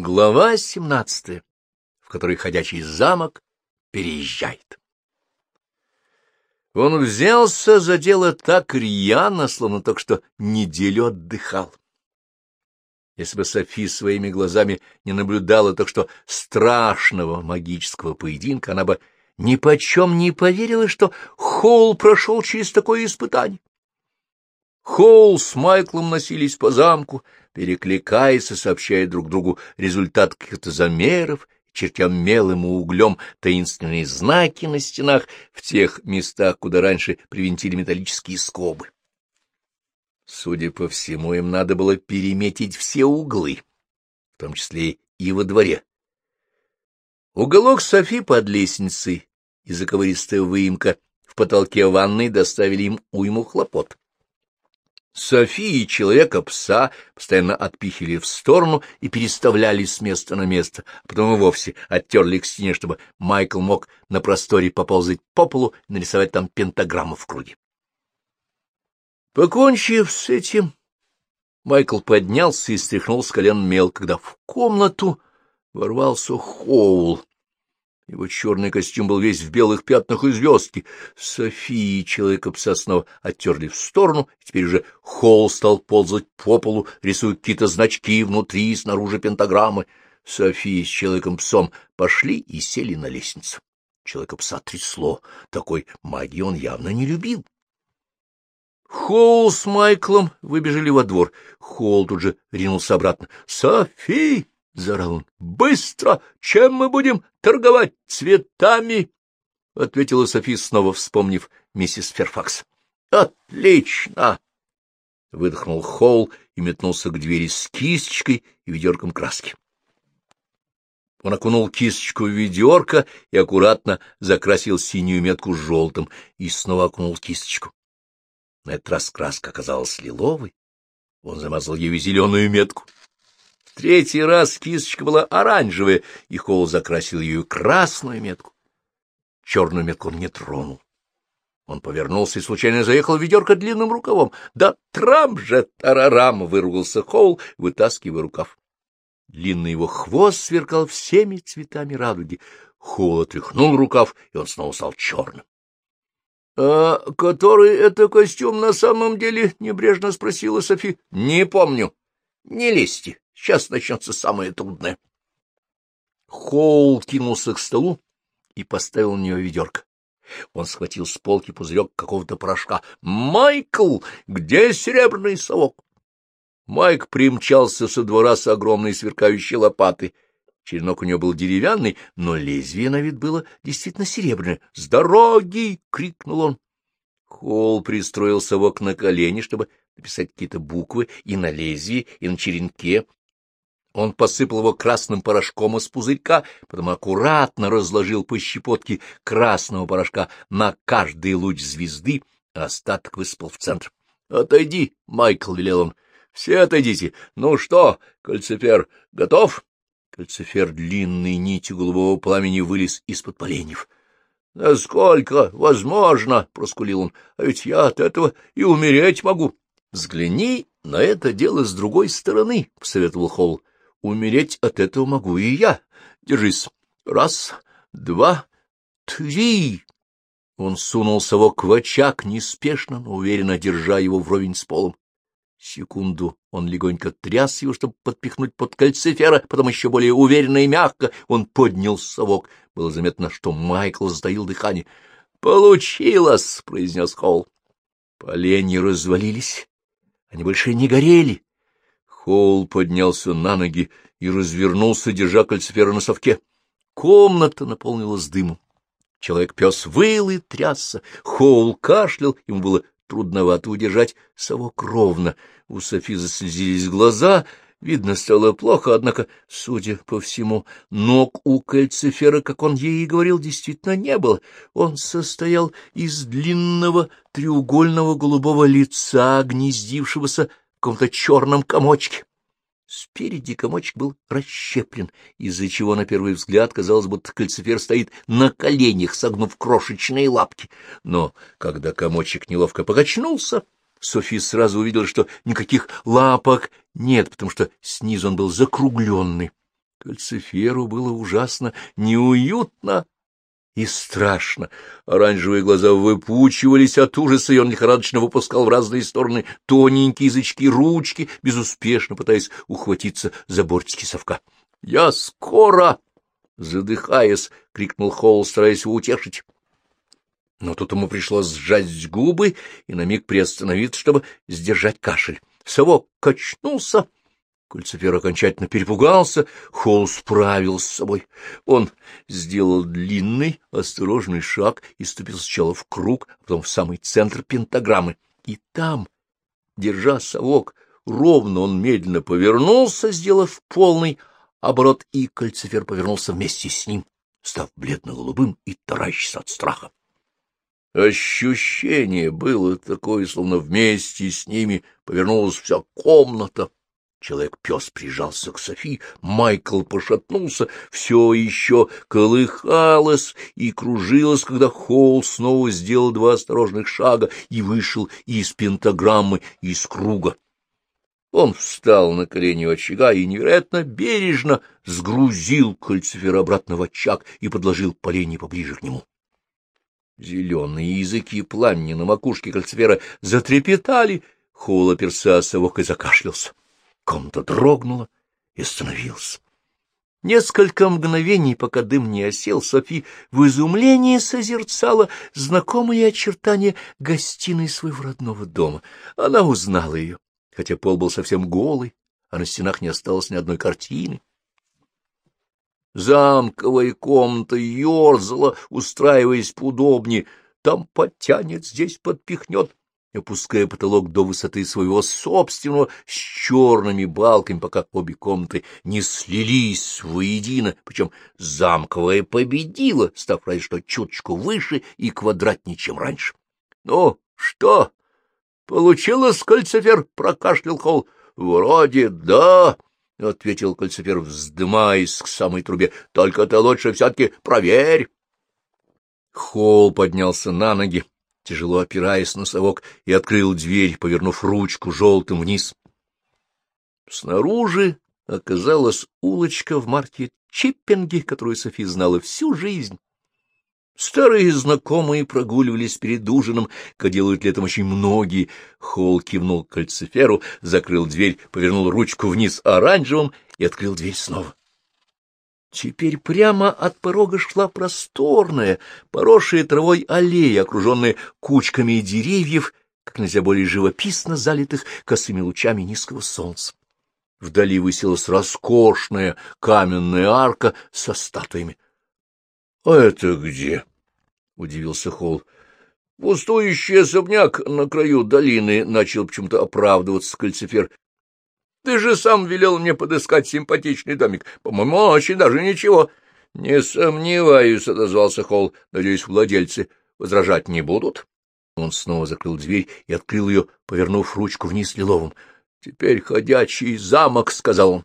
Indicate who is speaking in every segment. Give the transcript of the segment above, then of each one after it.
Speaker 1: Глава семнадцатая, в которой ходячий замок переезжает. Он взялся за дело так рьяно, словно только что неделю отдыхал. Если бы Софи своими глазами не наблюдала так что страшного магического поединка, она бы ни почем не поверила, что Холл прошел через такое испытание. Холл с Майклом носились по замку, перекликаясь и сообщая друг другу результат каких-то замеров, чертя мелым и углем таинственные знаки на стенах в тех местах, куда раньше привинтили металлические скобы. Судя по всему, им надо было переметить все углы, в том числе и во дворе. Уголок Софи под лестницей и заковыристая выемка в потолке ванной доставили им уйму хлопот. Софии человека-пса постоянно отпихивали в сторону и переставляли с места на место, а потом и вовсе оттерли к стене, чтобы Майкл мог на просторе поползать по полу и нарисовать там пентаграмму в круге. Покончив с этим, Майкл поднялся и стряхнул с колен мел, когда в комнату ворвался Хоул. Его черный костюм был весь в белых пятнах и звездки. Софии человека-пса снова оттерли в сторону, теперь уже Холл стал ползать по полу, рисуя какие-то значки внутри и снаружи пентаграммы. София с человеком-псом пошли и сели на лестницу. Человека-пса трясло. Такой магии он явно не любил. Холл с Майклом выбежали во двор. Холл тут же ринулся обратно. «Софи!» — заорал он. — Быстро! Чем мы будем торговать? Цветами? — ответила Софи, снова вспомнив миссис Ферфакс. — Отлично! — выдохнул Холл и метнулся к двери с кисточкой и ведерком краски. Он окунул кисточку в ведерко и аккуратно закрасил синюю метку желтым и снова окунул кисточку. На этот раз краска оказалась лиловой. Он замазал ею зеленую метку третий раз кисточка была оранжевая, и Холл закрасил ее красную метку. Черную метку он не тронул. Он повернулся и случайно заехал в ведерко длинным рукавом. «Да трам же, тарарам!» — выругался Холл, вытаскивая рукав. Длинный его хвост сверкал всеми цветами радуги. Холл отряхнул рукав, и он снова стал черным. — А который это костюм на самом деле? — небрежно спросила Софи. — Не помню. Не лезьте. Сейчас начнется самое трудное. Хоул кинулся к столу и поставил на нее ведерко. Он схватил с полки пузырек какого-то порошка. «Майкл, где серебряный совок?» Майк примчался со двора с огромной сверкающей лопатой. Черенок у него был деревянный, но лезвие на вид было действительно серебряное. «С дороги!» — крикнул он. Холл пристроил совок на колени, чтобы написать какие-то буквы и на лезвии, и на черенке, он посыпал его красным порошком из пузырька, потом аккуратно разложил по щепотке красного порошка на каждый луч звезды, а остаток высыпал в центр. — Отойди, Майкл, — велел он. — Все отойдите. Ну что, кальцифер, готов? Кальцифер длинной нитью голубого пламени вылез из-под поленьев. — Насколько возможно, — проскулил он, — а ведь я от этого и умереть могу. — Взгляни на это дело с другой стороны, — посоветовал Холл. Умереть от этого могу и я. Держись. Раз, два, три. Он сунул совок в очаг, неспешно, но уверенно держа его вровень с полом. Секунду он легонько тряс его, чтобы подпихнуть под кальцифера, потом еще более уверенно и мягко он поднял совок. Было заметно, что Майкл затаил дыхание. «Получилось!» — произнес Холл. Поленья развалились. Они больше не горели. Холл поднялся на ноги и развернулся, держа кальцифера на совке. Комната наполнилась дымом. Человек-пес выл и трясся, Хоул кашлял, ему было трудновато удержать совок ровно. У Софи заслезились глаза, видно, стало плохо, однако, судя по всему, ног у кальцифера, как он ей и говорил, действительно не было. Он состоял из длинного треугольного голубого лица, гнездившегося каком-то черном комочке. Спереди комочек был расщеплен, из-за чего на первый взгляд казалось, будто кальцифер стоит на коленях, согнув крошечные лапки. Но когда комочек неловко покачнулся, Софи сразу увидела, что никаких лапок нет, потому что снизу он был закругленный. Кальциферу было ужасно неуютно и страшно. Оранжевые глаза выпучивались от ужаса, и он лихорадочно выпускал в разные стороны тоненькие язычки ручки, безуспешно пытаясь ухватиться за бортики совка. — Я скоро! — задыхаясь, крикнул Холл, стараясь его утешить. Но тут ему пришлось сжать губы и на миг приостановиться, чтобы сдержать кашель. Совок качнулся. Кольцефер окончательно перепугался, Холл справился с собой. Он сделал длинный, осторожный шаг и ступил сначала в круг, а потом в самый центр пентаграммы. И там, держа совок, ровно он медленно повернулся, сделав полный оборот, и кольцефер повернулся вместе с ним, став бледно-голубым и таращится от страха. Ощущение было такое, словно вместе с ними повернулась вся комната. Человек-пес прижался к Софи, Майкл пошатнулся, все еще колыхалось и кружилось, когда Холл снова сделал два осторожных шага и вышел из пентаграммы, из круга. Он встал на колени у очага и невероятно бережно сгрузил кольцефер обратно в очаг и подложил поленья поближе к нему. Зеленые языки пламени на макушке кольцвера затрепетали, Холл оперся совок и закашлялся. Комната дрогнула и остановился. Несколько мгновений, пока дым не осел, Софи в изумлении созерцала знакомые очертания гостиной своего родного дома. Она узнала ее, хотя пол был совсем голый, а на стенах не осталось ни одной картины. Замковая комната ерзала, устраиваясь поудобнее. Там подтянет, здесь подпихнет, опуская потолок до высоты своего собственного с черными балками, пока обе комнаты не слились воедино, причем замковая победила, став разве что чуточку выше и квадратнее, чем раньше. — Ну, что? Получилось, кольцефер? — прокашлял Холл. — Вроде да. — ответил кольцефер, вздымаясь к самой трубе. — Только ты лучше все-таки проверь. Холл поднялся на ноги, тяжело опираясь на совок, и открыл дверь, повернув ручку желтым вниз. Снаружи оказалась улочка в марке Чиппинги, которую Софи знала всю жизнь. Старые знакомые прогуливались перед ужином, как делают летом очень многие. Холл кивнул к кальциферу, закрыл дверь, повернул ручку вниз оранжевым и открыл дверь снова. Теперь прямо от порога шла просторная, поросшая травой аллея, окруженная кучками деревьев, как нельзя более живописно залитых косыми лучами низкого солнца. Вдали высилась роскошная каменная арка со статуями. — А это где? — удивился Холл. — Пустующий особняк на краю долины, — начал почему-то оправдываться кальцифер. — Ты же сам велел мне подыскать симпатичный домик. По-моему, очень даже ничего. — Не сомневаюсь, — отозвался Холл. — Надеюсь, владельцы возражать не будут? Он снова закрыл дверь и открыл ее, повернув ручку вниз лиловым. — Теперь ходячий замок, — сказал он.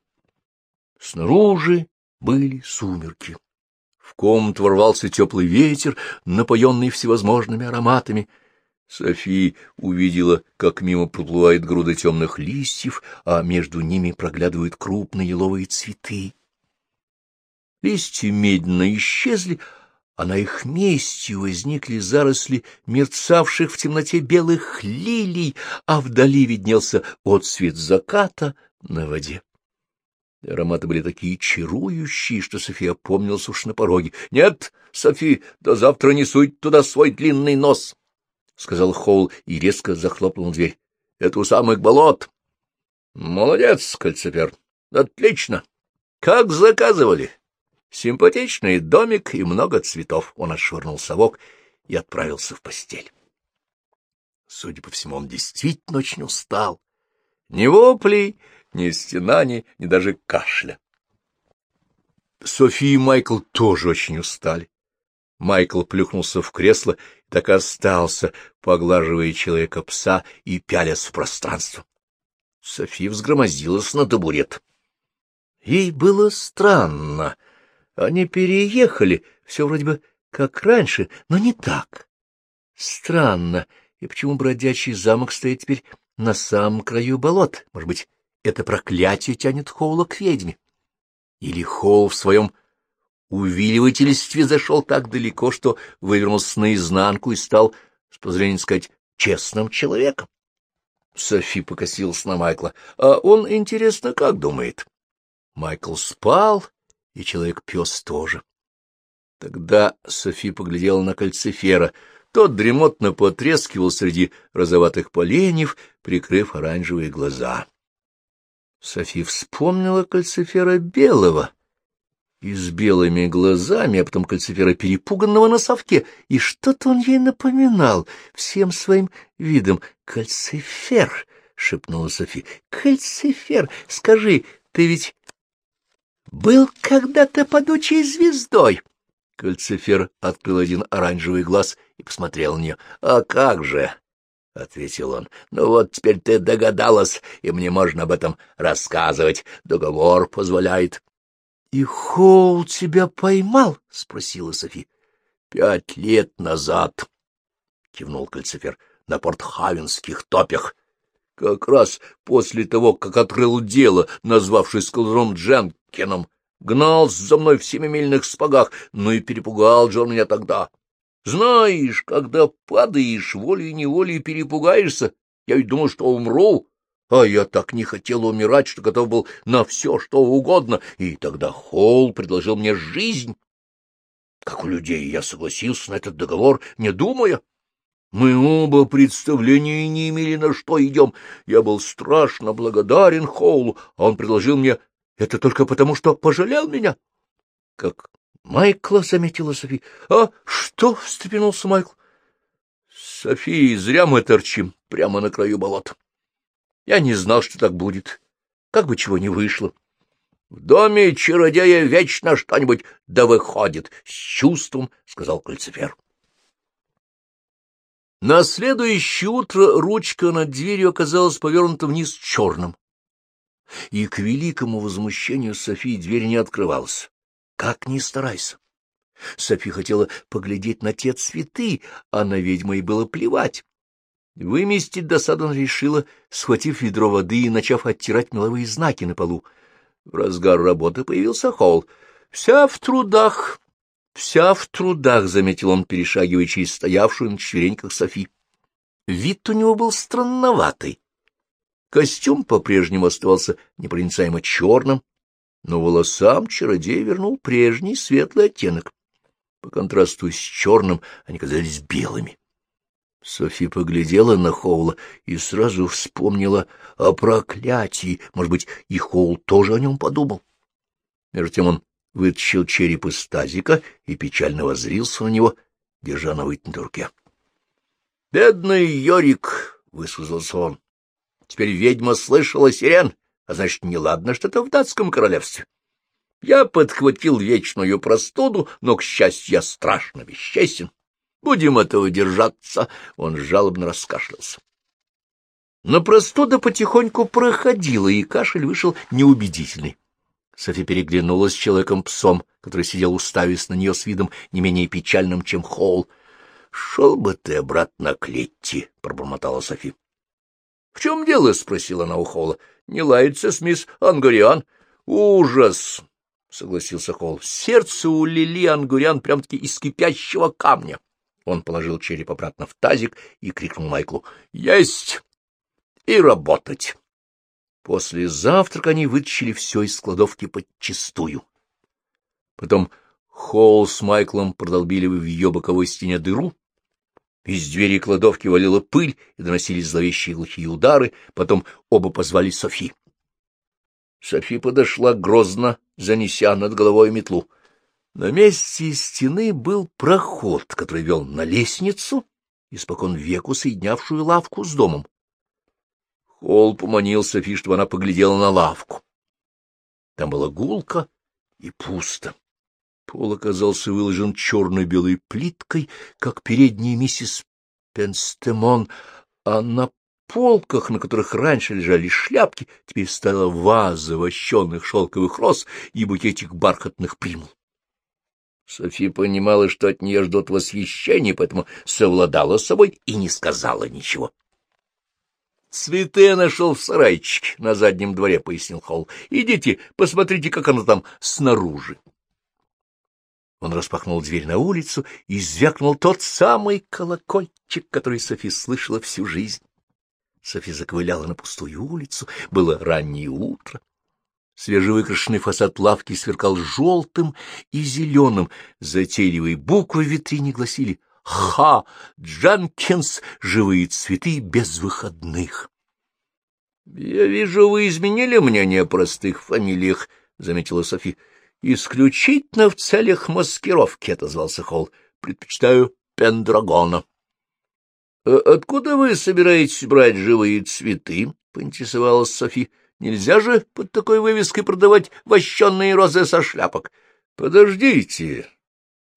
Speaker 1: Снаружи были сумерки. В комнату ворвался теплый ветер, напоенный всевозможными ароматами. София увидела, как мимо проплывает груда темных листьев, а между ними проглядывают крупные еловые цветы. Листья медленно исчезли, а на их месте возникли заросли мерцавших в темноте белых лилий, а вдали виднелся отсвет заката на воде. Ароматы были такие чарующие, что София помнилась уж на пороге. — Нет, Софи, до завтра не суй туда свой длинный нос, — сказал Хоул и резко захлопнул дверь. — Это у самых болот. — Молодец, кольцефер. Отлично. Как заказывали. Симпатичный домик и много цветов. Он отшвырнул совок и отправился в постель. Судя по всему, он действительно очень устал. Ни воплей, ни стенаний, ни даже кашля. София и Майкл тоже очень устали. Майкл плюхнулся в кресло и так остался, поглаживая человека-пса и пялясь в пространство. София взгромоздилась на табурет. Ей было странно. Они переехали, все вроде бы как раньше, но не так. Странно, и почему бродячий замок стоит теперь на самом краю болот? Может быть, это проклятие тянет Хоула к ведьме. Или Холл в своем увиливательстве зашел так далеко, что вывернулся наизнанку и стал, с позволения сказать, честным человеком. Софи покосилась на Майкла. А он, интересно, как думает? Майкл спал, и человек-пес тоже. Тогда Софи поглядела на кальцифера. Тот дремотно потрескивал среди розоватых поленьев, прикрыв оранжевые глаза. Софи вспомнила кальцифера белого и с белыми глазами, а потом кальцифера перепуганного на совке, и что-то он ей напоминал всем своим видом. «Кальцифер!» — шепнула Софи. «Кальцифер! Скажи, ты ведь был когда-то подучей звездой?» Кальцифер открыл один оранжевый глаз и посмотрел на нее. «А как же!» — ответил он. — Ну вот теперь ты догадалась, и мне можно об этом рассказывать. Договор позволяет. — И Хоул тебя поймал? — спросила Софи. — Пять лет назад, — кивнул Кальцифер, — на портхавенских топях. Как раз после того, как открыл дело, назвавшись Колором Дженкином, гнал за мной в семимильных спагах, ну и перепугал Джон меня тогда. Знаешь, когда падаешь, волей-неволей перепугаешься. Я ведь думал, что умру, а я так не хотел умирать, что готов был на все, что угодно, и тогда Холл предложил мне жизнь. Как у людей я согласился на этот договор, не думая. Мы оба представления не имели, на что идем. Я был страшно благодарен Холлу, а он предложил мне это только потому, что пожалел меня. Как Майкла, — заметила Софи. — А что? — встрепенулся Майкл. — Софи, зря мы торчим прямо на краю болота. Я не знал, что так будет. Как бы чего не вышло. В доме чародея вечно что-нибудь да выходит, — с чувством сказал Кальцифер. На следующее утро ручка над дверью оказалась повернута вниз черным, и к великому возмущению Софии дверь не открывалась. Как ни старайся. Софи хотела поглядеть на те цветы, а на ведьму ей было плевать. Выместить досаду она решила, схватив ведро воды и начав оттирать меловые знаки на полу. В разгар работы появился Холл. «Вся в трудах, вся в трудах», — заметил он, перешагивая через стоявшую на четвереньках Софи. Вид у него был странноватый. Костюм по-прежнему оставался непроницаемо черным, но волосам чародей вернул прежний светлый оттенок. По контрасту с черным они казались белыми. Софи поглядела на Хоула и сразу вспомнила о проклятии. Может быть, и Хоул тоже о нем подумал. Между тем он вытащил череп из тазика и печально возрился на него, держа на вытянутой руке. — Бедный Йорик! — высказался он. — Теперь ведьма слышала сирен а значит, неладно что-то в датском королевстве. Я подхватил вечную простуду, но, к счастью, я страшно бесчестен. Будем этого держаться, — он жалобно раскашлялся. Но простуда потихоньку проходила, и кашель вышел неубедительный. Софи переглянулась с человеком-псом, который сидел уставясь на нее с видом не менее печальным, чем Холл. — Шел бы ты обратно к Летти, — пробормотала Софи. — В чем дело? — спросила она у Холла не лается с мисс Ангуриан. Ужас! — согласился Холл. Сердце у Лили Ангуриан прям-таки из кипящего камня. Он положил череп обратно в тазик и крикнул Майклу. — Есть! И работать! После завтрака они вытащили все из кладовки подчистую. Потом Холл с Майклом продолбили в ее боковой стене дыру, из двери кладовки валила пыль, и доносились зловещие глухие удары. Потом оба позвали Софи. Софи подошла грозно, занеся над головой метлу. На месте стены был проход, который вел на лестницу, испокон веку соединявшую лавку с домом. Холл поманил Софи, чтобы она поглядела на лавку. Там была гулка и пусто. Пол оказался выложен черно-белой плиткой, как передняя миссис Пенстемон, а на полках, на которых раньше лежали шляпки, теперь стояла ваза вощенных шелковых роз и букетик бархатных примул. София понимала, что от нее ждут восхищения, поэтому совладала с собой и не сказала ничего. Цветы я нашел в сарайчике на заднем дворе, — пояснил Холл. — Идите, посмотрите, как оно там снаружи. Он распахнул дверь на улицу и звякнул тот самый колокольчик, который Софи слышала всю жизнь. Софи заковыляла на пустую улицу, было раннее утро. Свежевыкрашенный фасад лавки сверкал желтым и зеленым, затейливые буквы в витрине гласили «Ха! Джанкинс! Живые цветы без выходных!» «Я вижу, вы изменили мнение о простых фамилиях», — заметила Софи. «Исключительно в целях маскировки», — отозвался Холл. «Предпочитаю Пендрагона». «А откуда вы собираетесь брать живые цветы?» — поинтересовалась Софи. «Нельзя же под такой вывеской продавать вощенные розы со шляпок». «Подождите,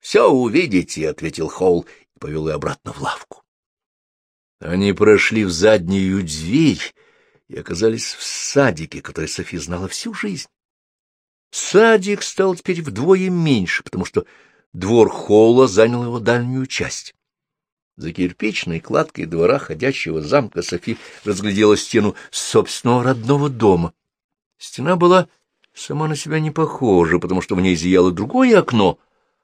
Speaker 1: все увидите», — ответил Холл и повел ее обратно в лавку. Они прошли в заднюю дверь и оказались в садике, который Софи знала всю жизнь. Садик стал теперь вдвое меньше, потому что двор холла занял его дальнюю часть. За кирпичной кладкой двора ходячего замка Софи разглядела стену собственного родного дома. Стена была сама на себя не похожа, потому что в ней зияло другое окно,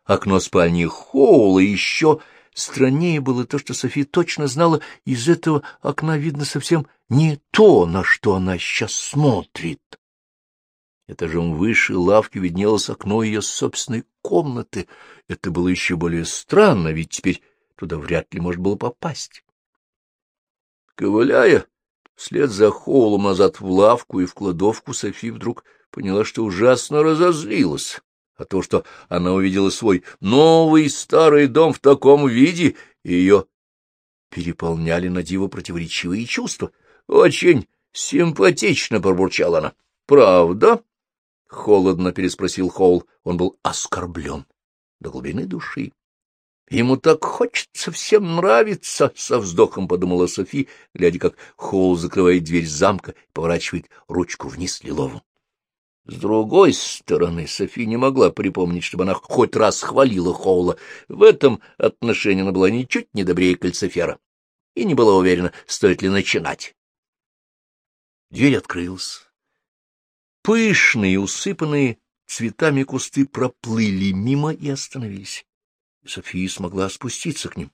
Speaker 1: окно спальни Хоула, и еще страннее было то, что Софи точно знала, из этого окна видно совсем не то, на что она сейчас смотрит. Этажом выше лавки виднелось окно ее собственной комнаты. Это было еще более странно, ведь теперь туда вряд ли можно было попасть. Ковыляя вслед за Хоулом назад в лавку и в кладовку, Софи вдруг поняла, что ужасно разозлилась. А то, что она увидела свой новый старый дом в таком виде, ее переполняли на диво противоречивые чувства. Очень симпатично, — пробурчала она. — Правда? — холодно переспросил Хоул. Он был оскорблен до глубины души. Ему так хочется всем нравиться, — со вздохом подумала Софи, глядя, как Хоул закрывает дверь замка и поворачивает ручку вниз лилову. С другой стороны, Софи не могла припомнить, чтобы она хоть раз хвалила Хоула. В этом отношении она была ничуть не добрее кальцифера и не была уверена, стоит ли начинать. Дверь открылась. Пышные, усыпанные цветами кусты проплыли мимо и остановились. София смогла спуститься к ним.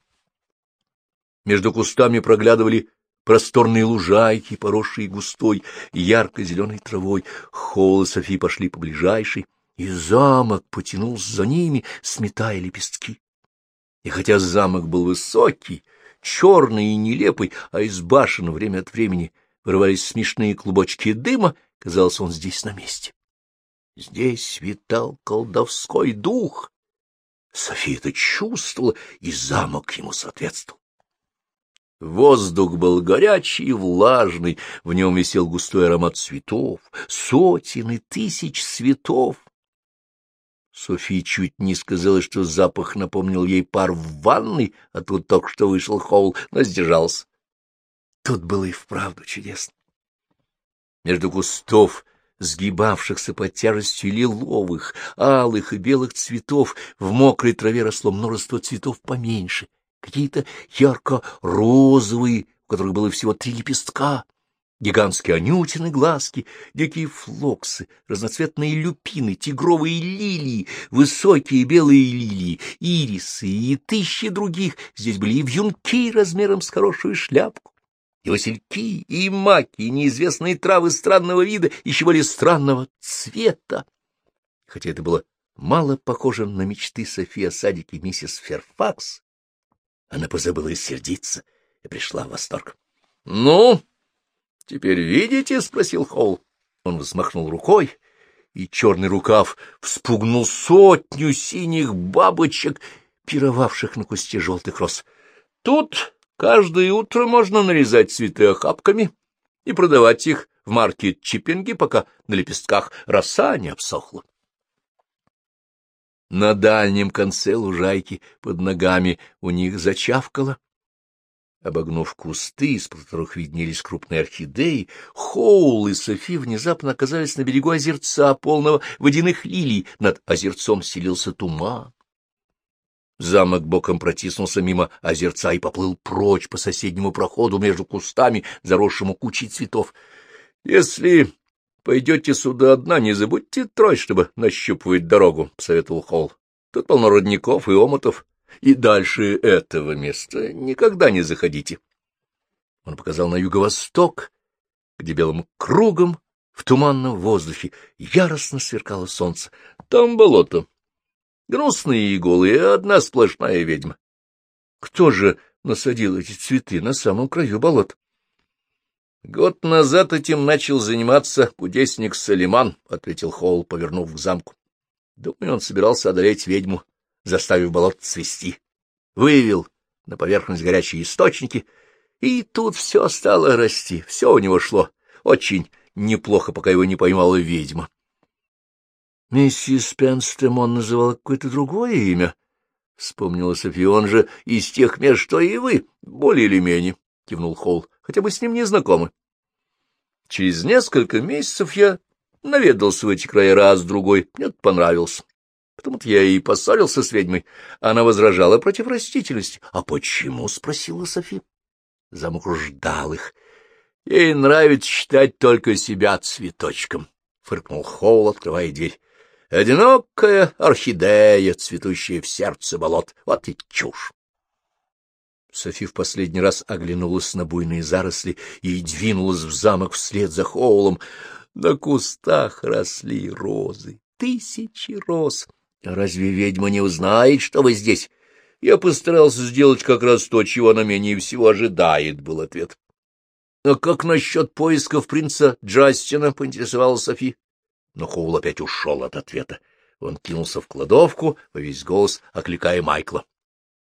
Speaker 1: Между кустами проглядывали просторные лужайки, поросшие густой, ярко-зеленой травой. Холл и Софи пошли по ближайшей, и замок потянулся за ними, сметая лепестки. И хотя замок был высокий, черный и нелепый, а из башен время от времени вырывались смешные клубочки дыма, казалось, он здесь на месте. Здесь витал колдовской дух. София это чувствовала, и замок ему соответствовал. Воздух был горячий и влажный, в нем висел густой аромат цветов, сотен и тысяч цветов. София чуть не сказала, что запах напомнил ей пар в ванной, а тут только что вышел Хоул, но сдержался. Тут было и вправду чудесно. Между кустов, сгибавшихся под тяжестью лиловых, алых и белых цветов, в мокрой траве росло множество цветов поменьше, какие-то ярко-розовые, у которых было всего три лепестка, гигантские анютины глазки, дикие флоксы, разноцветные люпины, тигровые лилии, высокие белые лилии, ирисы и тысячи других. Здесь были и вьюнки размером с хорошую шляпку, и васильки, и маки, и неизвестные травы странного вида, еще более странного цвета. Хотя это было мало похоже на мечты Софии о садике миссис Ферфакс, она позабыла сердиться и пришла в восторг. — Ну, теперь видите? — спросил Холл. Он взмахнул рукой, и черный рукав вспугнул сотню синих бабочек, пировавших на кусте желтых роз. Тут Каждое утро можно нарезать цветы охапками и продавать их в маркет-чиппинге, пока на лепестках роса не обсохла. На дальнем конце лужайки под ногами у них зачавкало. Обогнув кусты, из которых виднелись крупные орхидеи, Хоул и Софи внезапно оказались на берегу озерца, полного водяных лилий. Над озерцом селился туман. Замок боком протиснулся мимо озерца и поплыл прочь по соседнему проходу между кустами, заросшему кучей цветов. — Если пойдете сюда одна, не забудьте трой, чтобы нащупывать дорогу, — посоветовал Холл. — Тут полно родников и омутов, и дальше этого места никогда не заходите. Он показал на юго-восток, где белым кругом в туманном воздухе яростно сверкало солнце. Там болото. Гнусные и голые, одна сплошная ведьма. Кто же насадил эти цветы на самом краю болот? Год назад этим начал заниматься кудесник Салиман, — ответил Холл, повернув к замку. Думаю, он собирался одолеть ведьму, заставив болот цвести. Вывел на поверхность горячие источники, и тут все стало расти, все у него шло очень неплохо, пока его не поймала ведьма. Миссис Пенстем он называла какое-то другое имя. — вспомнила София. — Он же из тех мест, что и вы, более или менее, — кивнул Холл, — хотя бы с ним не знакомы. Через несколько месяцев я наведался в эти края раз-другой, мне это понравилось. Потому-то я и поссорился с ведьмой. Она возражала против растительности. — А почему? — спросила Софи. Замок ждал их. — Ей нравится считать только себя цветочком, — фыркнул Холл, открывая дверь. Одинокая орхидея, цветущая в сердце болот. Вот и чушь. Софи в последний раз оглянулась на буйные заросли и двинулась в замок вслед за Хоулом. На кустах росли розы, тысячи роз. Разве ведьма не узнает, что вы здесь? Я постарался сделать как раз то, чего она менее всего ожидает, — был ответ. — А как насчет поисков принца Джастина? — поинтересовалась Софи. Но Хоул опять ушел от ответа. Он кинулся в кладовку, во весь голос окликая Майкла.